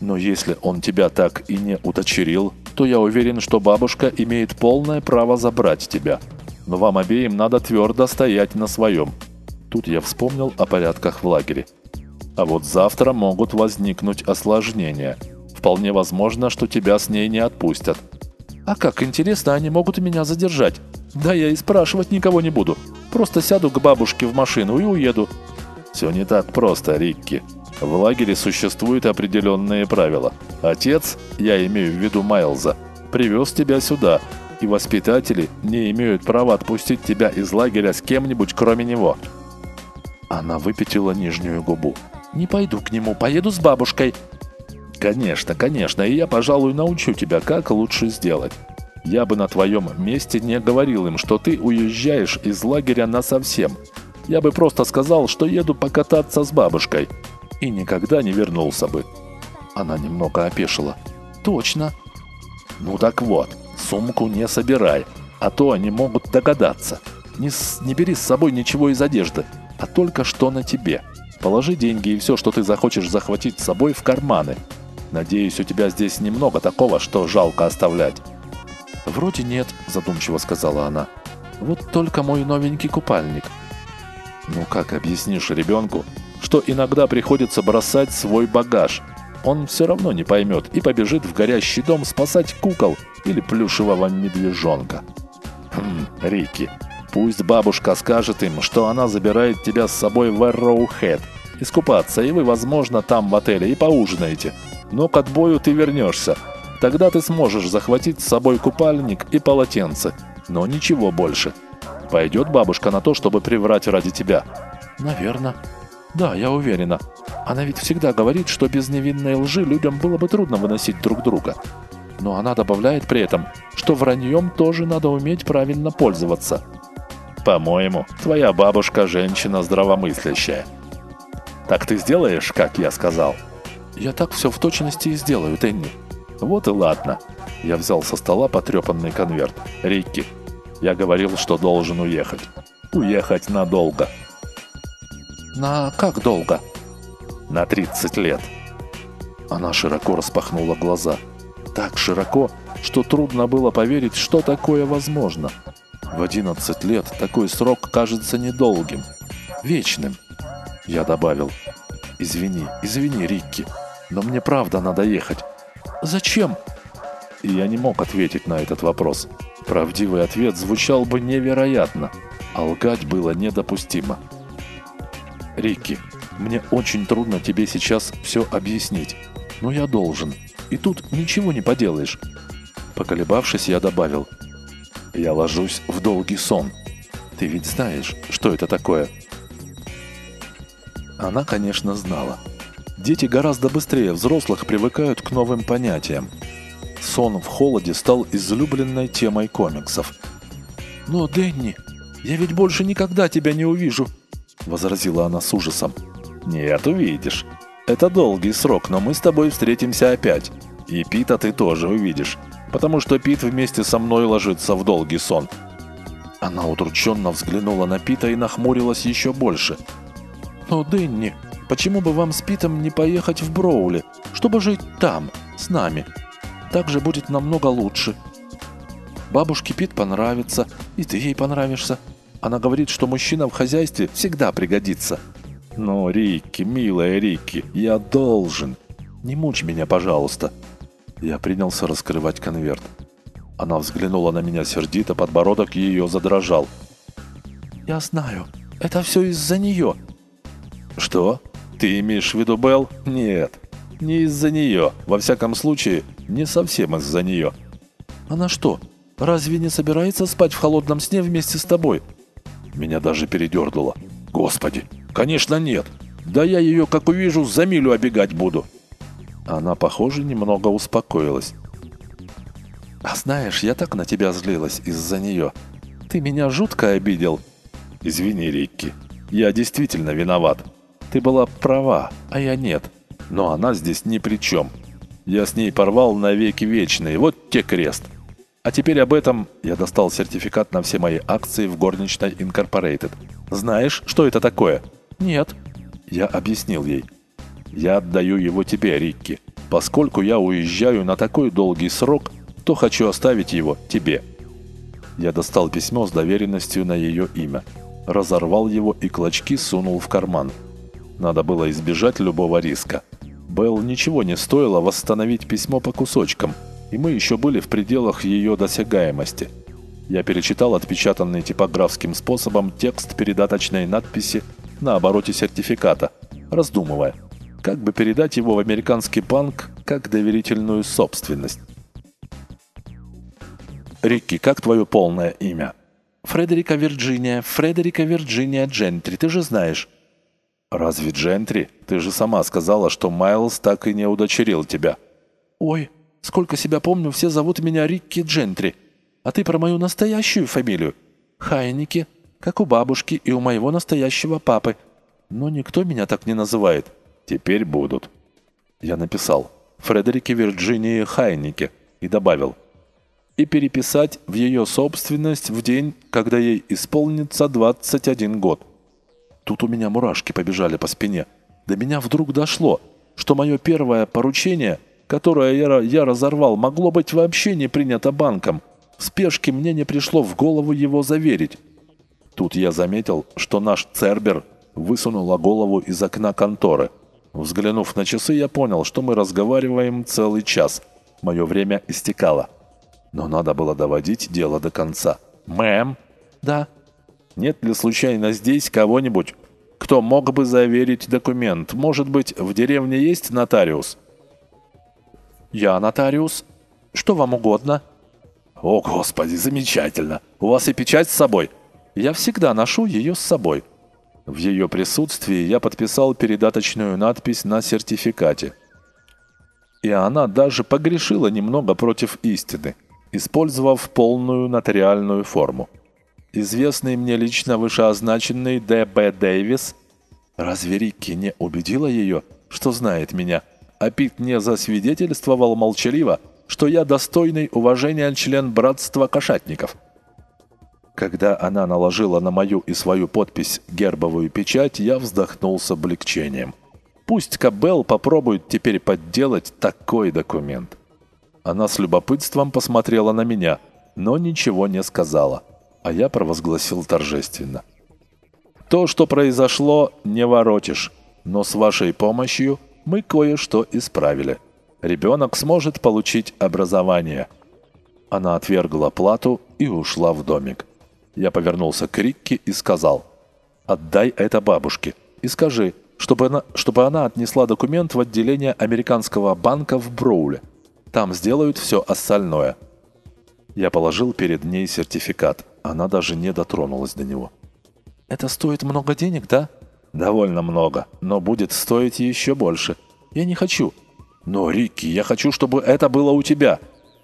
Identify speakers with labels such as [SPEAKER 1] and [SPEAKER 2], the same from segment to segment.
[SPEAKER 1] Но если он тебя так и не уточерил, то я уверен, что бабушка имеет полное право забрать тебя. Но вам обеим надо твердо стоять на своем. Тут я вспомнил о порядках в лагере. А вот завтра могут возникнуть осложнения. Вполне возможно, что тебя с ней не отпустят. А как интересно, они могут меня задержать. Да я и спрашивать никого не буду. Просто сяду к бабушке в машину и уеду. Все не так просто, Рикки. В лагере существуют определенные правила. Отец, я имею в виду Майлза, привез тебя сюда, и воспитатели не имеют права отпустить тебя из лагеря с кем-нибудь, кроме него. Она выпятила нижнюю губу. «Не пойду к нему, поеду с бабушкой». «Конечно, конечно, и я, пожалуй, научу тебя, как лучше сделать. Я бы на твоем месте не говорил им, что ты уезжаешь из лагеря насовсем. Я бы просто сказал, что еду покататься с бабушкой. И никогда не вернулся бы». Она немного опешила. «Точно». «Ну так вот, сумку не собирай, а то они могут догадаться. Не, с, не бери с собой ничего из одежды а только что на тебе. Положи деньги и все, что ты захочешь захватить с собой в карманы. Надеюсь, у тебя здесь немного такого, что жалко оставлять». «Вроде нет», – задумчиво сказала она. «Вот только мой новенький купальник». «Ну как объяснишь ребенку, что иногда приходится бросать свой багаж? Он все равно не поймет и побежит в горящий дом спасать кукол или плюшевого медвежонка». «Хм, Рики, Пусть бабушка скажет им, что она забирает тебя с собой в Эрроухэт. Искупаться, и вы, возможно, там в отеле и поужинаете. Но к отбою ты вернешься. Тогда ты сможешь захватить с собой купальник и полотенце. Но ничего больше. Пойдет бабушка на то, чтобы приврать ради тебя? Наверное. Да, я уверена. Она ведь всегда говорит, что без невинной лжи людям было бы трудно выносить друг друга. Но она добавляет при этом, что враньем тоже надо уметь правильно пользоваться. По-моему, твоя бабушка женщина здравомыслящая. Так ты сделаешь, как я сказал? Я так все в точности и сделаю, Тенни. Вот и ладно. Я взял со стола потрепанный конверт. Рикки, я говорил, что должен уехать. Уехать надолго. На как долго? На 30 лет. Она широко распахнула глаза. Так широко, что трудно было поверить, что такое возможно. В 11 лет такой срок кажется недолгим, вечным. Я добавил, извини, извини, Рикки, но мне правда надо ехать. Зачем? И я не мог ответить на этот вопрос. Правдивый ответ звучал бы невероятно, а лгать было недопустимо. Рикки, мне очень трудно тебе сейчас все объяснить, но я должен. И тут ничего не поделаешь. Поколебавшись, я добавил – я ложусь в долгий сон. Ты ведь знаешь, что это такое?» Она, конечно, знала. Дети гораздо быстрее взрослых привыкают к новым понятиям. Сон в холоде стал излюбленной темой комиксов. «Но, Дэнни, я ведь больше никогда тебя не увижу», — возразила она с ужасом. «Нет, увидишь. Это долгий срок, но мы с тобой встретимся опять. И Пита ты тоже увидишь потому что Пит вместе со мной ложится в долгий сон». Она удрученно взглянула на Пита и нахмурилась еще больше. «Но, Дэнни, почему бы вам с Питом не поехать в Броули, чтобы жить там, с нами? Так же будет намного лучше. Бабушке Пит понравится, и ты ей понравишься. Она говорит, что мужчина в хозяйстве всегда пригодится». «Но, Рикки, милая Рикки, я должен. Не мучь меня, пожалуйста. Я принялся раскрывать конверт. Она взглянула на меня сердито, подбородок ее задрожал. «Я знаю, это все из-за нее». «Что? Ты имеешь в виду Белл?» «Нет, не из-за нее. Во всяком случае, не совсем из-за нее». «Она что, разве не собирается спать в холодном сне вместе с тобой?» Меня даже передернуло. «Господи, конечно нет. Да я ее, как увижу, за милю обегать буду». Она, похоже, немного успокоилась. «А знаешь, я так на тебя злилась из-за нее. Ты меня жутко обидел». «Извини, Рикки, я действительно виноват. Ты была права, а я нет. Но она здесь ни при чем. Я с ней порвал навеки вечные, вот те крест. А теперь об этом я достал сертификат на все мои акции в горничной Инкорпорейтед. Знаешь, что это такое?» «Нет». Я объяснил ей. Я отдаю его тебе, Рикки. Поскольку я уезжаю на такой долгий срок, то хочу оставить его тебе. Я достал письмо с доверенностью на ее имя. Разорвал его и клочки сунул в карман. Надо было избежать любого риска. Белл ничего не стоило восстановить письмо по кусочкам, и мы еще были в пределах ее досягаемости. Я перечитал отпечатанный типографским способом текст передаточной надписи на обороте сертификата, раздумывая, как бы передать его в американский банк как доверительную собственность. «Рикки, как твое полное имя?»
[SPEAKER 2] «Фредерика Вирджиния, Фредерика Вирджиния Джентри, ты же знаешь».
[SPEAKER 1] «Разве Джентри? Ты же сама сказала, что Майлз так и не удочерил тебя».
[SPEAKER 2] «Ой, сколько себя помню, все зовут меня Рикки Джентри. А ты про мою настоящую фамилию?» «Хайники, как у бабушки и у моего настоящего папы. Но никто меня так не называет».
[SPEAKER 1] «Теперь будут». Я написал «Фредерике Вирджинии Хайнике» и добавил – и переписать в ее собственность в день, когда ей исполнится 21 год. Тут у меня мурашки побежали по спине. До меня вдруг дошло, что мое первое поручение, которое я, я разорвал, могло быть вообще не принято банком. В спешке мне не пришло в голову его заверить. Тут я заметил, что наш Цербер высунула голову из окна конторы. Взглянув на часы, я понял, что мы разговариваем целый час. Мое время истекало. Но надо было доводить дело до конца. «Мэм?»
[SPEAKER 2] «Да».
[SPEAKER 1] «Нет ли случайно здесь кого-нибудь, кто мог бы заверить документ? Может быть, в деревне есть нотариус?»
[SPEAKER 2] «Я нотариус. Что вам угодно?»
[SPEAKER 1] «О, Господи, замечательно! У вас и печать с собой?»
[SPEAKER 2] «Я всегда ношу ее с собой».
[SPEAKER 1] В ее присутствии я подписал передаточную надпись на сертификате. И она даже погрешила немного против истины – использовав полную нотариальную форму. Известный мне лично вышеозначенный Д.Б. Дэвис, разве Рикки не убедила ее, что знает меня, а Пит не засвидетельствовал молчаливо, что я достойный уважения член братства кошатников. Когда она наложила на мою и свою подпись гербовую печать, я вздохнул с облегчением. Пусть Кабел попробует теперь подделать такой документ. Она с любопытством посмотрела на меня, но ничего не сказала, а я провозгласил торжественно. То, что произошло, не воротишь, но с вашей помощью мы кое-что исправили. Ребенок сможет получить образование. Она отвергла плату и ушла в домик. Я повернулся к Рикке и сказал, «Отдай это бабушке и скажи, чтобы она, чтобы она отнесла документ в отделение американского банка в Броуле. Там сделают все остальное». Я положил перед ней сертификат. Она даже не дотронулась до него.
[SPEAKER 2] «Это стоит много денег, да?»
[SPEAKER 1] «Довольно много, но будет стоить еще больше.
[SPEAKER 2] Я не хочу».
[SPEAKER 1] «Но, Рикки, я хочу, чтобы это было у тебя».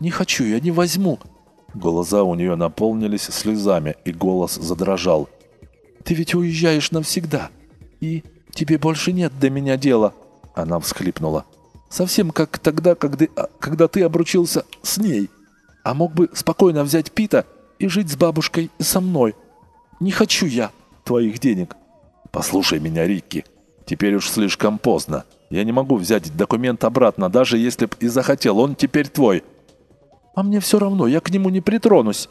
[SPEAKER 2] «Не хочу, я не возьму».
[SPEAKER 1] Глаза у нее наполнились слезами, и голос задрожал.
[SPEAKER 2] «Ты ведь уезжаешь навсегда, и тебе больше нет до меня дела».
[SPEAKER 1] Она всхлипнула.
[SPEAKER 2] Совсем как тогда, когда, когда ты обручился с ней. А мог бы спокойно взять Пита и жить с бабушкой и со мной. Не хочу я твоих денег.
[SPEAKER 1] Послушай меня, Рикки. Теперь уж слишком поздно. Я не могу взять документ обратно, даже если б и захотел. Он теперь твой.
[SPEAKER 2] А мне все равно, я к нему не притронусь.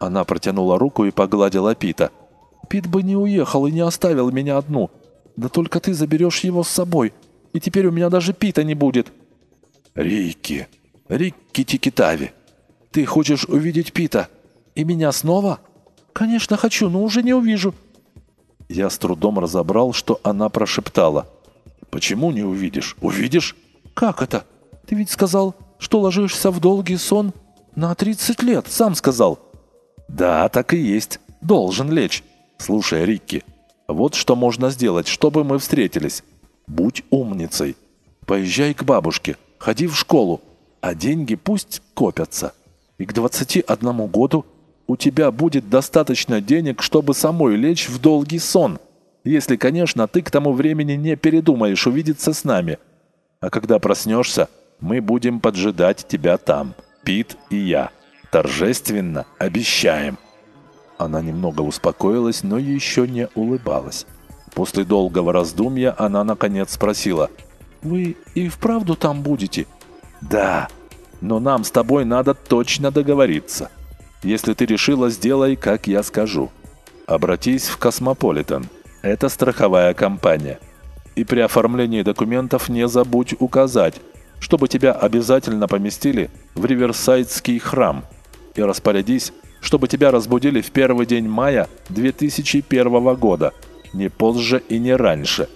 [SPEAKER 1] Она протянула руку и погладила Пита.
[SPEAKER 2] Пит бы не уехал и не оставил меня одну. Да только ты заберешь его с собой и теперь у меня даже пита не будет».
[SPEAKER 1] «Рикки, Рикки Тикитави, ты хочешь увидеть Пита? И меня снова?»
[SPEAKER 2] «Конечно хочу, но уже не увижу».
[SPEAKER 1] Я с трудом разобрал, что она прошептала. «Почему не увидишь? Увидишь?»
[SPEAKER 2] «Как это? Ты ведь сказал, что ложишься в долгий сон на 30 лет, сам сказал».
[SPEAKER 1] «Да, так и есть. Должен лечь. Слушай, Рикки, вот что можно сделать, чтобы мы встретились. Будь умницей. Поезжай к бабушке, ходи в школу, а деньги пусть копятся. И к 21 году у тебя будет достаточно денег, чтобы самой лечь в долгий сон. Если, конечно, ты к тому времени не передумаешь увидеться с нами. А когда проснешься, мы будем поджидать тебя там, Пит и я. Торжественно обещаем». Она немного успокоилась, но еще не улыбалась. После долгого раздумья она наконец спросила.
[SPEAKER 2] Вы и вправду там будете?
[SPEAKER 1] Да, но нам с тобой надо точно договориться. Если ты решила, сделай, как я скажу. Обратись в Космополитен. Это страховая компания. И при оформлении документов не забудь указать, чтобы тебя обязательно поместили в Риверсайдский храм. И распорядись, чтобы тебя разбудили в первый день мая 2001 года, не позже и не раньше.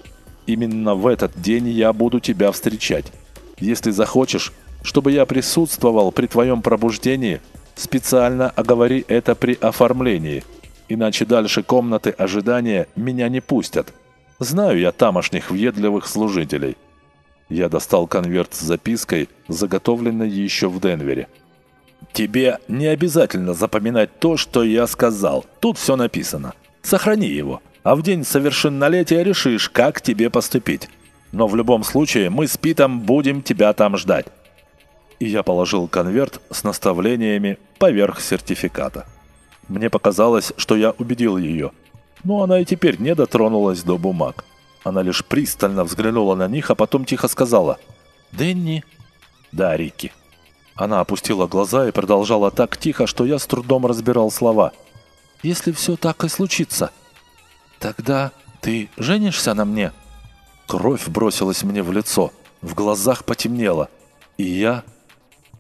[SPEAKER 1] Именно в этот день я буду тебя встречать. Если захочешь, чтобы я присутствовал при твоем пробуждении, специально оговори это при оформлении, иначе дальше комнаты ожидания меня не пустят. Знаю я тамошних въедливых служителей. Я достал конверт с запиской, заготовленной еще в Денвере. Тебе не обязательно запоминать то, что я сказал. Тут все написано. Сохрани его, а в день совершеннолетия решишь, как тебе поступить. Но в любом случае мы с Питом будем тебя там ждать и я положил конверт с наставлениями поверх сертификата. Мне показалось, что я убедил ее, но она и теперь не дотронулась до бумаг. Она лишь пристально взглянула на них, а потом тихо сказала «Дэнни». «Да, Рикки». Она опустила глаза и продолжала так тихо, что я с трудом разбирал слова. «Если все так и случится, тогда ты женишься на мне?» Кровь бросилась мне в лицо, в глазах потемнело, и я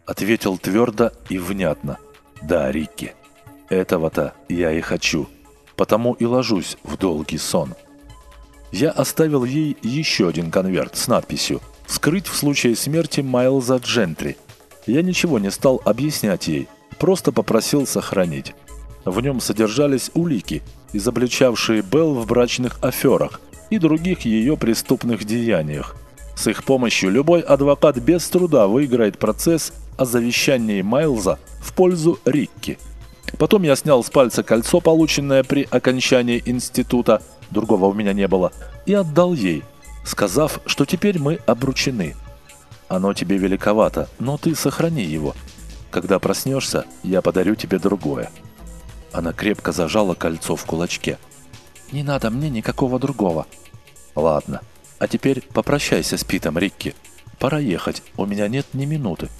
[SPEAKER 1] Ответил твердо и внятно. «Да, Рикки, этого-то я и хочу, потому и ложусь в долгий сон». Я оставил ей еще один конверт с надписью «Скрыть в случае смерти Майлза Джентри». Я ничего не стал объяснять ей, просто попросил сохранить. В нем содержались улики, изобличавшие Белл в брачных аферах и других ее преступных деяниях. С их помощью любой адвокат без труда выиграет процесс о завещании Майлза в пользу Рикки. Потом я снял с пальца кольцо, полученное при окончании института, другого у меня не было, и отдал ей, сказав, что теперь мы обручены. Оно тебе великовато, но ты сохрани его. Когда проснешься, я подарю тебе другое. Она крепко зажала кольцо в кулачке. «Не надо мне никакого другого». «Ладно. А теперь попрощайся с Питом, Рикки. Пора ехать, у меня нет ни минуты».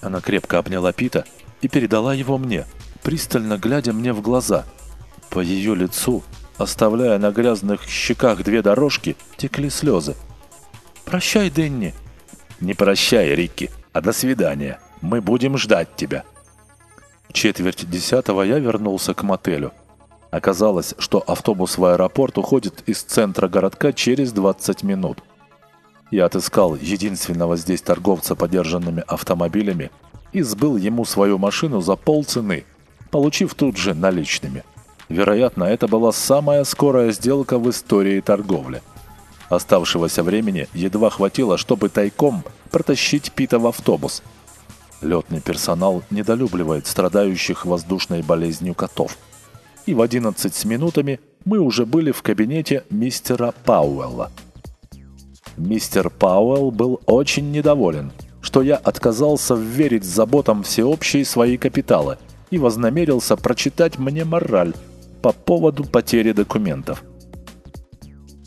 [SPEAKER 1] Она крепко обняла Пита и передала его мне, пристально глядя мне в глаза. По ее лицу, оставляя на грязных щеках две дорожки, текли слезы. «Прощай, Дэнни!» «Не прощай, Рикки, а до свидания. Мы будем ждать тебя». Четверть десятого я вернулся к мотелю. Оказалось, что автобус в аэропорт уходит из центра городка через 20 минут. Я отыскал единственного здесь торговца подержанными автомобилями и сбыл ему свою машину за полцены, получив тут же наличными. Вероятно, это была самая скорая сделка в истории торговли. Оставшегося времени едва хватило, чтобы тайком протащить Пита в автобус. Летный персонал недолюбливает страдающих воздушной болезнью котов. И в 11 с минутами мы уже были в кабинете мистера Пауэлла – Мистер Пауэлл был очень недоволен, что я отказался верить заботам всеобщей свои капиталы и вознамерился прочитать мне мораль по поводу потери документов.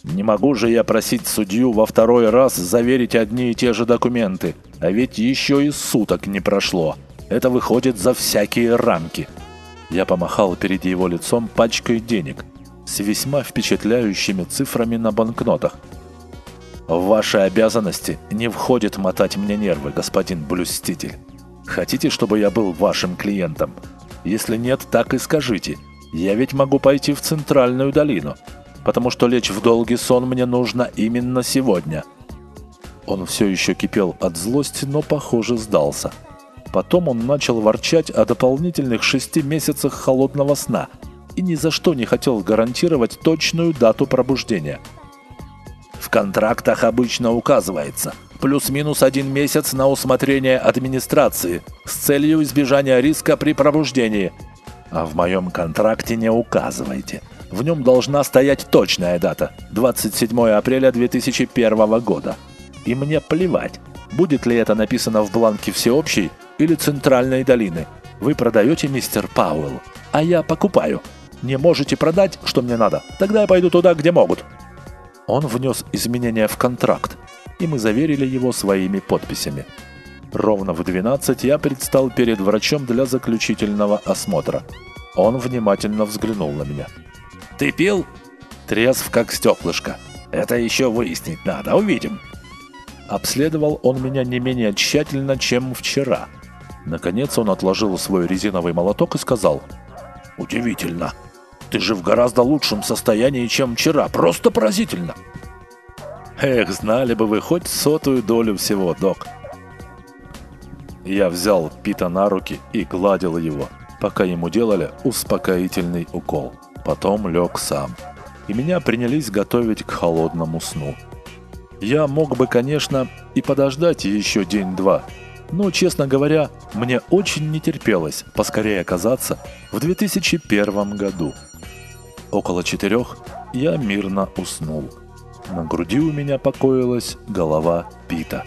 [SPEAKER 1] Не могу же я просить судью во второй раз заверить одни и те же документы, а ведь еще и суток не прошло. Это выходит за всякие рамки. Я помахал перед его лицом пачкой денег с весьма впечатляющими цифрами на банкнотах – в ваши обязанности не входит мотать мне нервы, господин блюститель. Хотите, чтобы я был вашим клиентом? Если нет, так и скажите. Я ведь могу пойти в Центральную долину, потому что лечь в долгий сон мне нужно именно сегодня». Он все еще кипел от злости, но, похоже, сдался. Потом он начал ворчать о дополнительных шести месяцах холодного сна и ни за что не хотел гарантировать точную дату пробуждения – в контрактах обычно указывается плюс-минус один месяц на усмотрение администрации с целью избежания риска при пробуждении. А в моем контракте не указывайте. В нем должна стоять точная дата – 27 апреля 2001 года. И мне плевать, будет ли это написано в бланке всеобщей или центральной долины. Вы продаете, мистер Пауэлл, а я покупаю. Не можете продать, что мне надо, тогда я пойду туда, где могут. Он внес изменения в контракт. и мы заверили его своими подписями. Ровно в 12 я предстал перед врачом для заключительного осмотра. Он внимательно взглянул на меня.
[SPEAKER 2] «Ты пил?»
[SPEAKER 1] «Трезв, как стеклышко».
[SPEAKER 2] «Это еще выяснить надо, увидим».
[SPEAKER 1] Обследовал он меня не менее тщательно, чем вчера. Наконец он отложил свой резиновый молоток и сказал.
[SPEAKER 2] «Удивительно. Ты же в гораздо лучшем состоянии, чем вчера. Просто поразительно».
[SPEAKER 1] «Эх, знали бы вы хоть сотую долю всего, док». Я взял Пита на руки и гладил его, пока ему делали успокоительный укол. Потом лег сам. И меня принялись готовить к холодному сну. Я мог бы, конечно, и подождать еще день-два, но, честно говоря, мне очень не терпелось поскорее оказаться в 2001 году. Около четырех я мирно уснул. На груди у меня покоилась голова Пита.